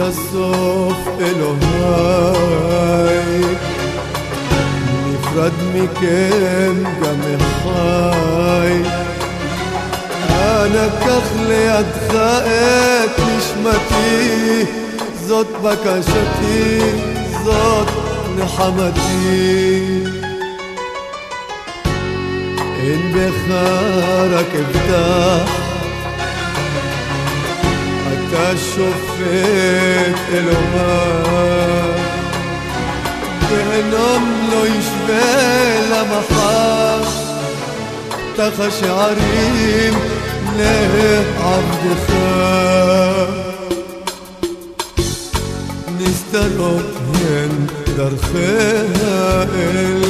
הסוף אלוהיי נפרד מכם גם אחי אנא קח לידך את נשמתי זאת בקשתי זאת נחמתי אין בך רק אבטח אתה שופט אלוהיי גיהנום לא ישווה למחר תחת שערים לעבדך נסתרות הן דרכי האל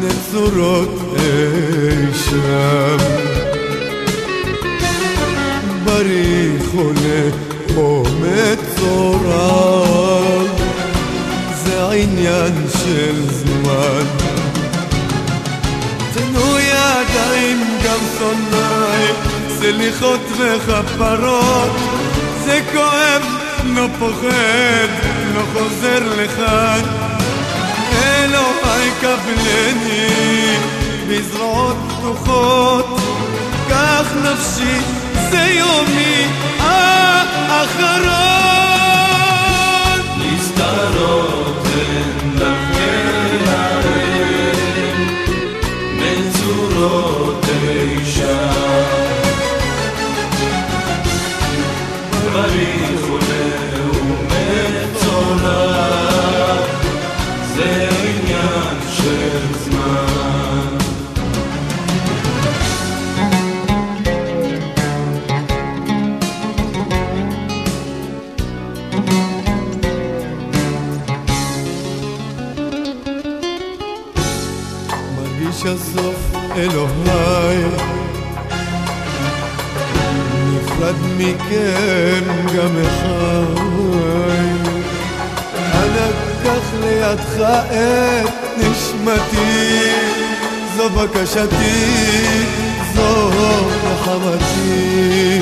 נצורות אי שם בריך עולה או מצורר זה עניין של זמן. תנו ידיים גם שונאי סליחות וכפרות. זה כואב לא פוחד לא חוזר לכאן. אלוהי קבלני בזרועות פתוחות. קח נפשי זה יומי האחרון. נסתרות נפרד מכם גם אחי אנא קח לידך את נשמתי זו בקשתי זו נחמתי.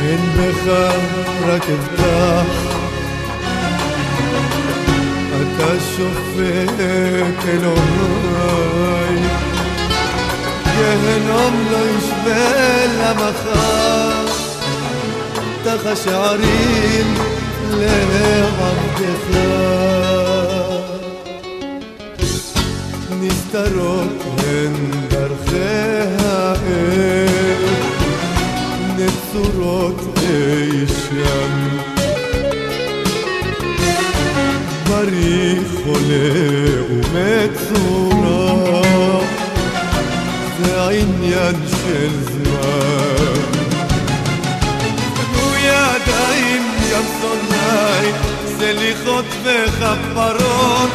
אין בך רק אבטח אתה שופט אלוהי גיהנום לא ישווה למחר. תחת שערים לעבדך נסתרות הן דרכי האל נצורות אי שם בריא חולה ומצורע העניין של זמן. תנו ידיים גם שונאי סליחות וכפרות.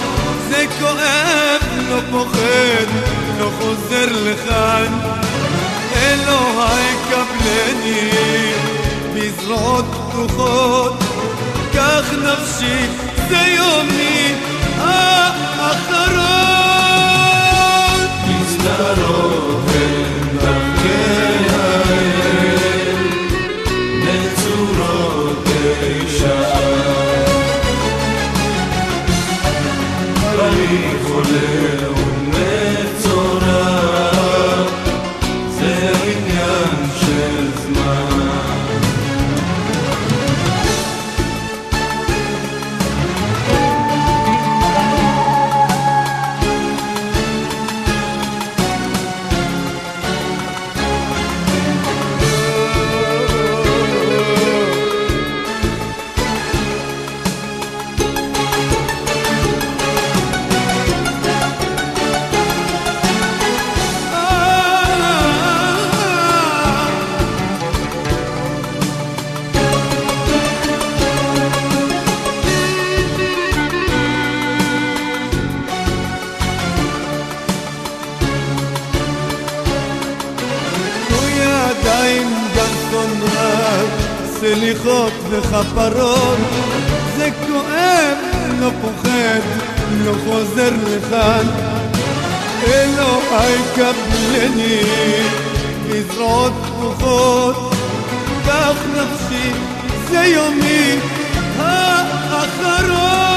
זה כואב לא פוחד לא חוזר לכאן. אלוהי קבלני בזרועות פתוחות. קח נפשי זה יומי האחרון for little סליחות וכפרות זה כואב לא פוחד לא חוזר לכאן אלוהי קבלני בזרועות פתוחות תשכח נפשי, זה יומי האחרון.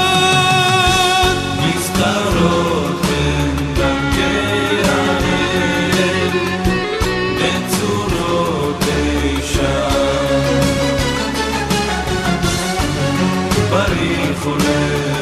Holy.